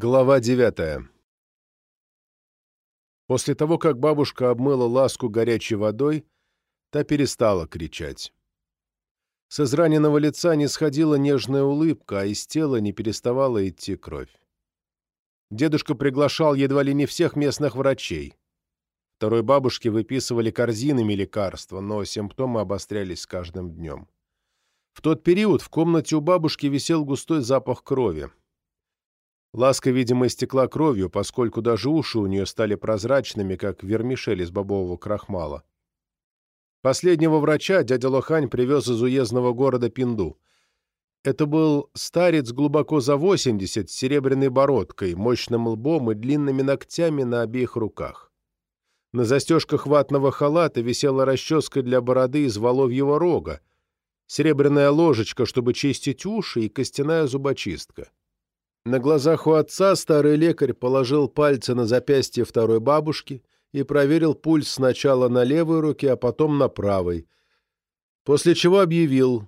Глава девятая После того, как бабушка обмыла ласку горячей водой, та перестала кричать. С израненного лица не сходила нежная улыбка, а из тела не переставала идти кровь. Дедушка приглашал едва ли не всех местных врачей. Второй бабушке выписывали корзинами лекарства, но симптомы обострялись с каждым днем. В тот период в комнате у бабушки висел густой запах крови. Ласка, видимо, истекла кровью, поскольку даже уши у нее стали прозрачными, как вермишель из бобового крахмала. Последнего врача дядя Лохань привез из уездного города Пинду. Это был старец глубоко за 80, с серебряной бородкой, мощным лбом и длинными ногтями на обеих руках. На застежках ватного халата висела расческа для бороды из воловьего рога, серебряная ложечка, чтобы чистить уши, и костяная зубочистка. На глазах у отца старый лекарь положил пальцы на запястье второй бабушки и проверил пульс сначала на левой руке, а потом на правой, после чего объявил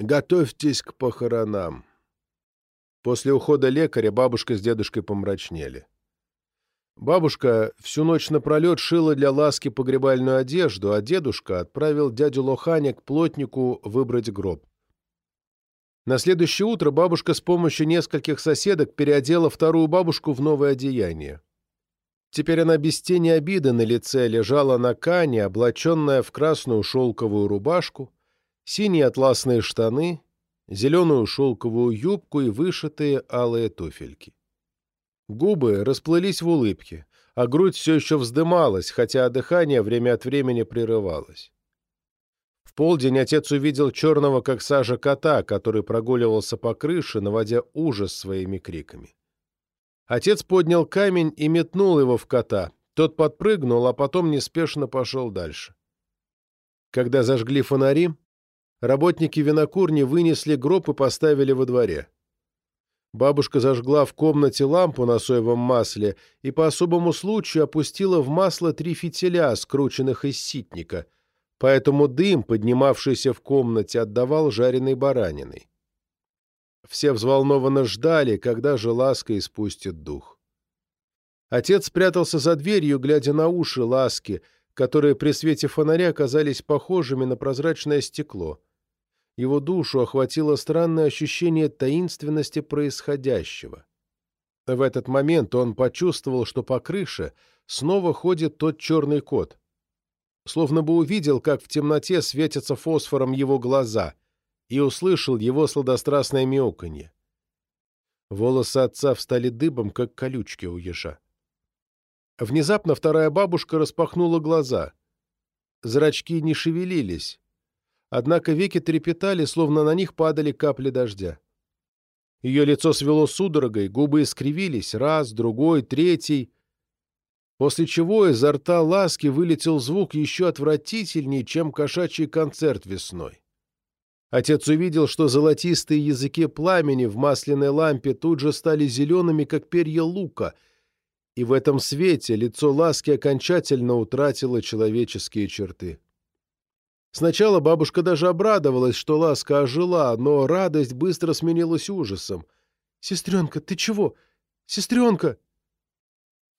«Готовьтесь к похоронам». После ухода лекаря бабушка с дедушкой помрачнели. Бабушка всю ночь напролет шила для Ласки погребальную одежду, а дедушка отправил дядю Лоханя к плотнику выбрать гроб. На следующее утро бабушка с помощью нескольких соседок переодела вторую бабушку в новое одеяние. Теперь она без тени обиды на лице лежала на кане, облаченная в красную шелковую рубашку, синие атласные штаны, зеленую шелковую юбку и вышитые алые туфельки. Губы расплылись в улыбке, а грудь все еще вздымалась, хотя дыхание время от времени прерывалось. Полдень отец увидел черного, как сажа, кота, который прогуливался по крыше, наводя ужас своими криками. Отец поднял камень и метнул его в кота. Тот подпрыгнул, а потом неспешно пошел дальше. Когда зажгли фонари, работники винокурни вынесли гроб и поставили во дворе. Бабушка зажгла в комнате лампу на соевом масле и по особому случаю опустила в масло три фитиля, скрученных из ситника — поэтому дым, поднимавшийся в комнате, отдавал жареной бараниной. Все взволнованно ждали, когда же Ласка испустит дух. Отец спрятался за дверью, глядя на уши Ласки, которые при свете фонаря оказались похожими на прозрачное стекло. Его душу охватило странное ощущение таинственности происходящего. В этот момент он почувствовал, что по крыше снова ходит тот черный кот словно бы увидел, как в темноте светятся фосфором его глаза, и услышал его сладострастное мяуканье. Волосы отца встали дыбом, как колючки у ежа. Внезапно вторая бабушка распахнула глаза. Зрачки не шевелились, однако веки трепетали, словно на них падали капли дождя. Ее лицо свело судорогой, губы искривились, раз, другой, третий — после чего изо рта Ласки вылетел звук еще отвратительнее, чем кошачий концерт весной. Отец увидел, что золотистые языки пламени в масляной лампе тут же стали зелеными, как перья лука, и в этом свете лицо Ласки окончательно утратило человеческие черты. Сначала бабушка даже обрадовалась, что Ласка ожила, но радость быстро сменилась ужасом. «Сестренка, ты чего? Сестренка!»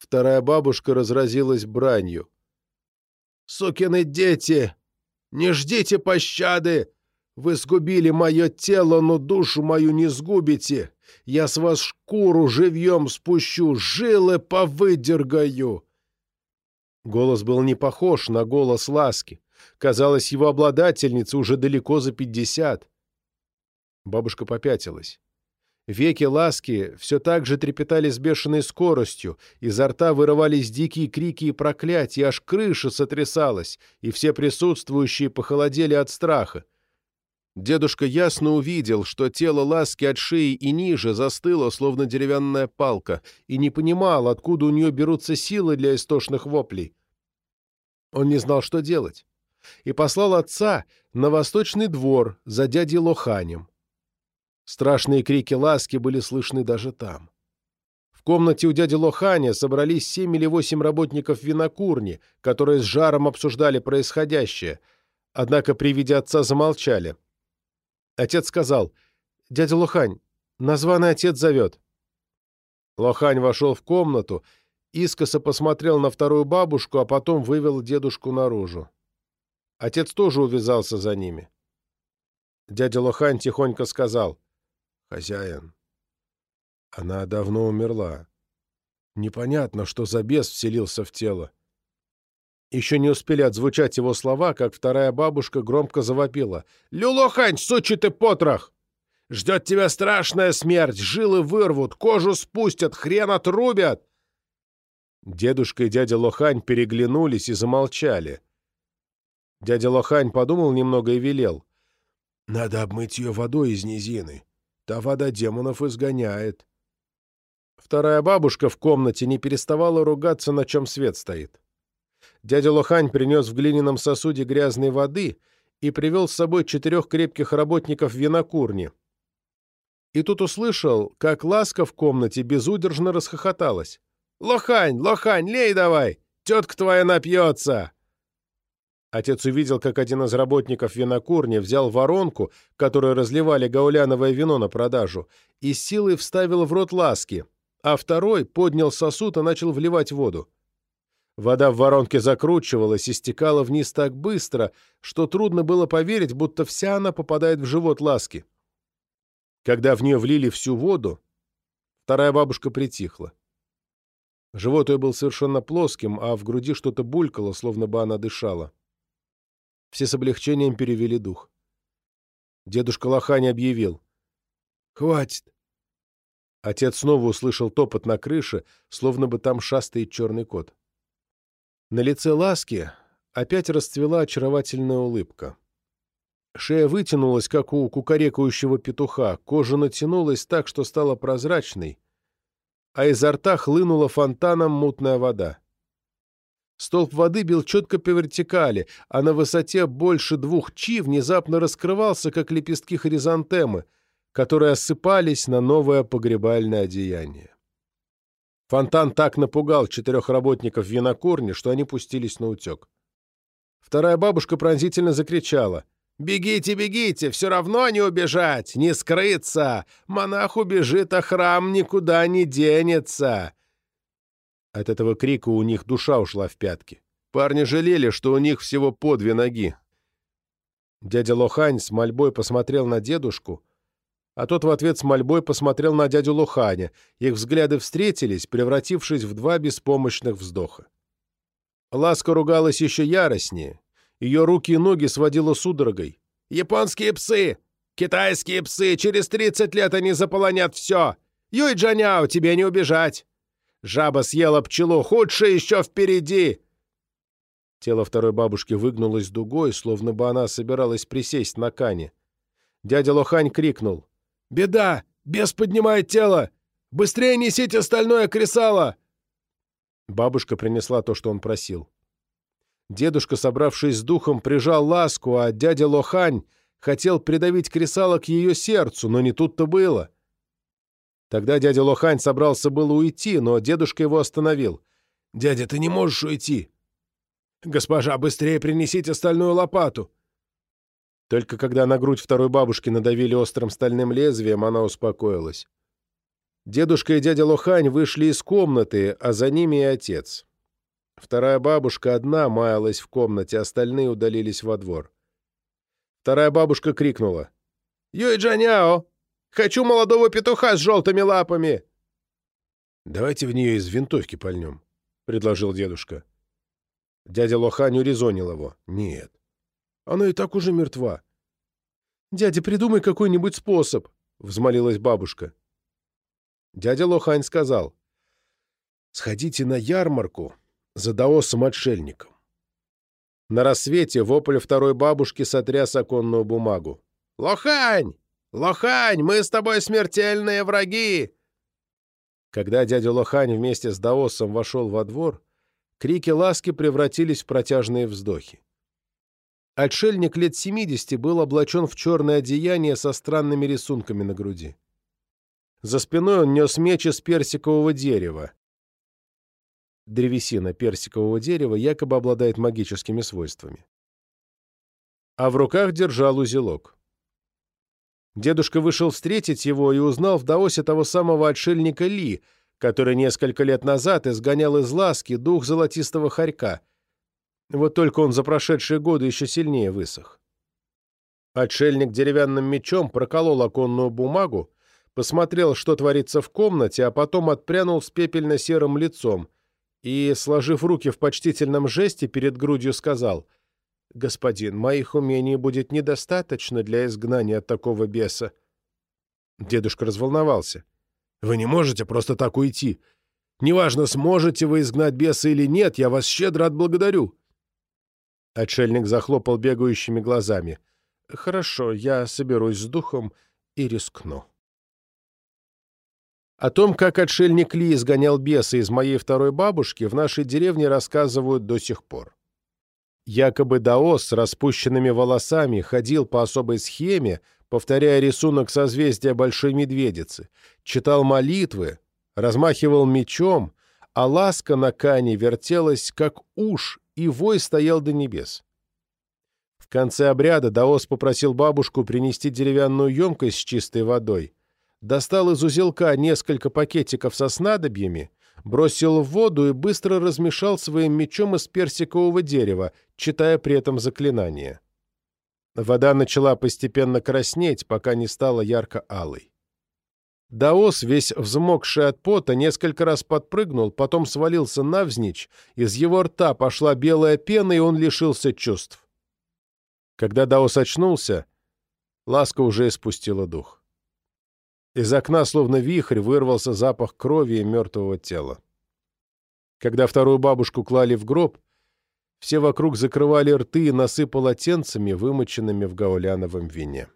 Вторая бабушка разразилась бранью. «Сукины дети! Не ждите пощады! Вы сгубили мое тело, но душу мою не сгубите! Я с вас шкуру живьем спущу, жилы повыдергаю!» Голос был не похож на голос Ласки. Казалось, его обладательница уже далеко за пятьдесят. Бабушка попятилась. Веки ласки все так же трепетали с бешеной скоростью, изо рта вырывались дикие крики и проклятия, аж крыша сотрясалась, и все присутствующие похолодели от страха. Дедушка ясно увидел, что тело ласки от шеи и ниже застыло, словно деревянная палка, и не понимал, откуда у нее берутся силы для истошных воплей. Он не знал, что делать, и послал отца на восточный двор за дядей Лоханем. Страшные крики ласки были слышны даже там. В комнате у дяди Лоханя собрались семь или восемь работников винокурни, которые с жаром обсуждали происходящее, однако при виде отца замолчали. Отец сказал, «Дядя Лохань, названный отец зовет». Лохань вошел в комнату, искоса посмотрел на вторую бабушку, а потом вывел дедушку наружу. Отец тоже увязался за ними. Дядя Лохань тихонько сказал, «Хозяин, она давно умерла. Непонятно, что за бес вселился в тело. Еще не успели отзвучать его слова, как вторая бабушка громко завопила. «Люлохань, сучий ты потрох! Ждет тебя страшная смерть, жилы вырвут, кожу спустят, хрен отрубят!» Дедушка и дядя Лохань переглянулись и замолчали. Дядя Лохань подумал немного и велел. «Надо обмыть ее водой из низины. Та вода демонов изгоняет». Вторая бабушка в комнате не переставала ругаться, на чем свет стоит. Дядя Лохань принес в глиняном сосуде грязной воды и привел с собой четырех крепких работников винокурни. И тут услышал, как Ласка в комнате безудержно расхохоталась. «Лохань, Лохань, лей давай! Тетка твоя напьется!» Отец увидел, как один из работников винокурни взял воронку, которую разливали гауляновое вино на продажу, и силой вставил в рот Ласки, а второй поднял сосуд и начал вливать воду. Вода в воронке закручивалась и стекала вниз так быстро, что трудно было поверить, будто вся она попадает в живот ласки. Когда в нее влили всю воду, вторая бабушка притихла. Живот ее был совершенно плоским, а в груди что-то булькало, словно бы она дышала. Все с облегчением перевели дух. Дедушка Лохань объявил. «Хватит!» Отец снова услышал топот на крыше, словно бы там шастает черный кот. На лице Ласки опять расцвела очаровательная улыбка. Шея вытянулась, как у кукарекающего петуха, кожа натянулась так, что стала прозрачной, а изо рта хлынула фонтаном мутная вода. Столб воды бил четко по вертикали, а на высоте больше двух чи внезапно раскрывался, как лепестки хризантемы, которые осыпались на новое погребальное одеяние. Фонтан так напугал четырех работников винокурни, что они пустились на утек. Вторая бабушка пронзительно закричала. «Бегите, бегите! Все равно не убежать! Не скрыться! Монах убежит, а храм никуда не денется!» От этого крика у них душа ушла в пятки. Парни жалели, что у них всего по две ноги. Дядя Лохань с мольбой посмотрел на дедушку, а тот в ответ с мольбой посмотрел на дядю Луханя. Их взгляды встретились, превратившись в два беспомощных вздоха. Ласка ругалась еще яростнее. Ее руки и ноги сводила судорогой. «Японские псы! Китайские псы! Через тридцать лет они заполонят все! Юй Джаняо, тебе не убежать! Жаба съела пчелу, худшее еще впереди!» Тело второй бабушки выгнулось дугой, словно бы она собиралась присесть на кане. Дядя Лохань крикнул. «Беда! Бес поднимает тело! Быстрее несите остальное кресало!» Бабушка принесла то, что он просил. Дедушка, собравшись с духом, прижал ласку, а дядя Лохань хотел придавить кресало к ее сердцу, но не тут-то было. Тогда дядя Лохань собрался было уйти, но дедушка его остановил. «Дядя, ты не можешь уйти!» «Госпожа, быстрее принесите стальную лопату!» Только когда на грудь второй бабушки надавили острым стальным лезвием, она успокоилась. Дедушка и дядя Лохань вышли из комнаты, а за ними и отец. Вторая бабушка одна маялась в комнате, остальные удалились во двор. Вторая бабушка крикнула. «Юй Джаняо! Хочу молодого петуха с желтыми лапами!» «Давайте в нее из винтовки пальнем», — предложил дедушка. Дядя Лохань урезонил его. «Нет, она и так уже мертва. «Дядя, придумай какой-нибудь способ», — взмолилась бабушка. Дядя Лохань сказал, «Сходите на ярмарку за даосом-отшельником». На рассвете вопль второй бабушки сотряс оконную бумагу. «Лохань! Лохань! Мы с тобой смертельные враги!» Когда дядя Лохань вместе с даосом вошел во двор, крики ласки превратились в протяжные вздохи. Отшельник лет 70 был облачен в черное одеяние со странными рисунками на груди. За спиной он нес меч из персикового дерева. Древесина персикового дерева якобы обладает магическими свойствами. А в руках держал узелок. Дедушка вышел встретить его и узнал в Даосе того самого отшельника Ли, который несколько лет назад изгонял из ласки дух золотистого хорька. Вот только он за прошедшие годы еще сильнее высох. Отшельник деревянным мечом проколол оконную бумагу, посмотрел, что творится в комнате, а потом отпрянул с пепельно-серым лицом и, сложив руки в почтительном жесте, перед грудью сказал, «Господин, моих умений будет недостаточно для изгнания от такого беса». Дедушка разволновался. «Вы не можете просто так уйти. Неважно, сможете вы изгнать беса или нет, я вас щедро отблагодарю». Отшельник захлопал бегающими глазами. «Хорошо, я соберусь с духом и рискну». О том, как отшельник Ли изгонял беса из моей второй бабушки, в нашей деревне рассказывают до сих пор. Якобы Даос с распущенными волосами ходил по особой схеме, повторяя рисунок созвездия Большой Медведицы, читал молитвы, размахивал мечом, а ласка на кане вертелась, как уж, и вой стоял до небес. В конце обряда Даос попросил бабушку принести деревянную емкость с чистой водой, достал из узелка несколько пакетиков со снадобьями, бросил в воду и быстро размешал своим мечом из персикового дерева, читая при этом заклинание. Вода начала постепенно краснеть, пока не стала ярко-алой. Даос, весь взмокший от пота, несколько раз подпрыгнул, потом свалился навзничь, из его рта пошла белая пена, и он лишился чувств. Когда Даос очнулся, Ласка уже испустила дух. Из окна, словно вихрь, вырвался запах крови и мертвого тела. Когда вторую бабушку клали в гроб, все вокруг закрывали рты и носы полотенцами, вымоченными в гауляновом вине.